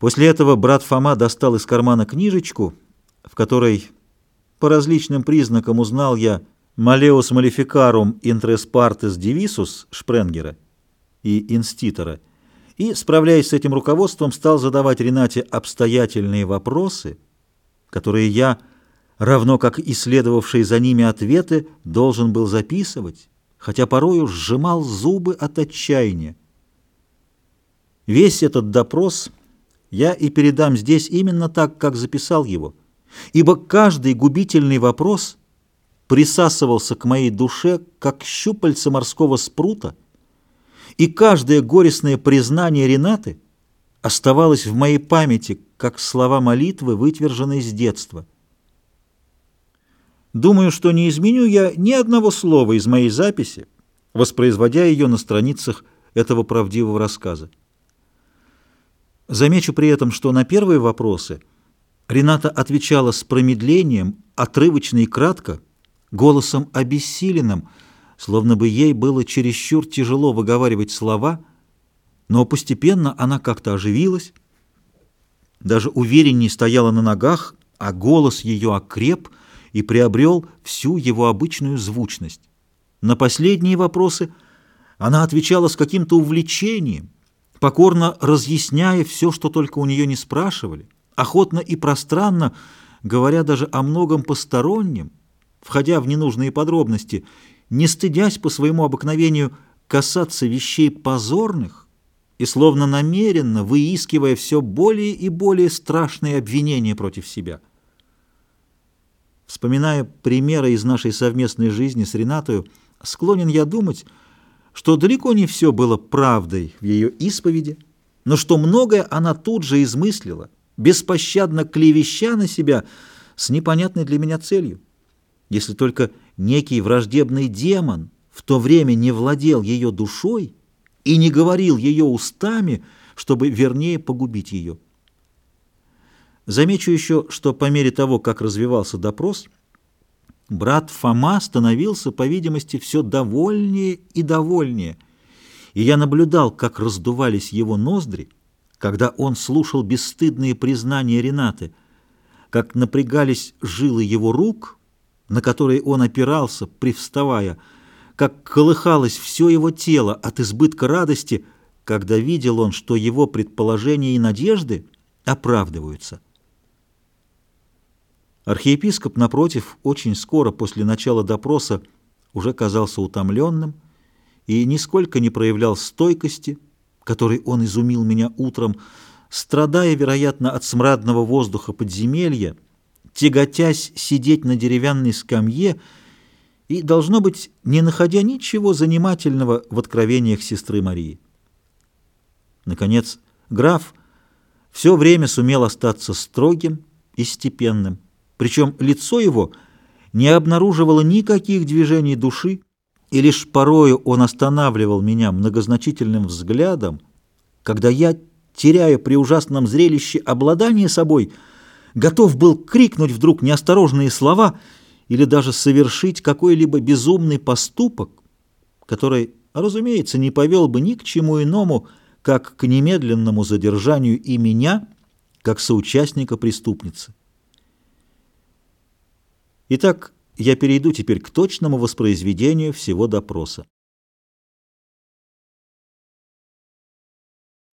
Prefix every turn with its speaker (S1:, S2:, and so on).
S1: После этого брат Фома достал из кармана книжечку, в которой по различным признакам узнал я «Малеус малификарум интрес партес дивисус» Шпренгера и Инститора, и, справляясь с этим руководством, стал задавать Ренате обстоятельные вопросы, которые я, равно как исследовавшие за ними ответы, должен был записывать, хотя порою сжимал зубы от отчаяния. Весь этот допрос я и передам здесь именно так, как записал его, ибо каждый губительный вопрос присасывался к моей душе, как щупальца морского спрута, и каждое горестное признание Ренаты оставалось в моей памяти, как слова молитвы, вытверженные с детства. Думаю, что не изменю я ни одного слова из моей записи, воспроизводя ее на страницах этого правдивого рассказа. Замечу при этом, что на первые вопросы Рената отвечала с промедлением, отрывочно и кратко, голосом обессиленным, словно бы ей было чересчур тяжело выговаривать слова, но постепенно она как-то оживилась, даже увереннее стояла на ногах, а голос ее окреп и приобрел всю его обычную звучность. На последние вопросы она отвечала с каким-то увлечением, покорно разъясняя все, что только у нее не спрашивали, охотно и пространно, говоря даже о многом постороннем, входя в ненужные подробности, не стыдясь по своему обыкновению касаться вещей позорных и словно намеренно выискивая все более и более страшные обвинения против себя. Вспоминая примеры из нашей совместной жизни с Ренатою, склонен я думать, что далеко не все было правдой в ее исповеди, но что многое она тут же измыслила, беспощадно клевеща на себя с непонятной для меня целью. Если только некий враждебный демон в то время не владел ее душой и не говорил ее устами, чтобы вернее погубить ее. Замечу еще, что по мере того, как развивался допрос – Брат Фома становился, по видимости, все довольнее и довольнее, и я наблюдал, как раздувались его ноздри, когда он слушал бесстыдные признания Ренаты, как напрягались жилы его рук, на которые он опирался, привставая, как колыхалось все его тело от избытка радости, когда видел он, что его предположения и надежды оправдываются. Архиепископ, напротив, очень скоро после начала допроса уже казался утомленным и нисколько не проявлял стойкости, которой он изумил меня утром, страдая, вероятно, от смрадного воздуха подземелья, тяготясь сидеть на деревянной скамье и, должно быть, не находя ничего занимательного в откровениях сестры Марии. Наконец, граф все время сумел остаться строгим и степенным, причем лицо его не обнаруживало никаких движений души, и лишь порою он останавливал меня многозначительным взглядом, когда я, теряя при ужасном зрелище обладание собой, готов был крикнуть вдруг неосторожные слова или даже совершить какой-либо безумный поступок, который, разумеется, не повел бы ни к чему иному, как к немедленному задержанию и меня, как соучастника преступницы. Итак, я перейду теперь к точному воспроизведению всего допроса.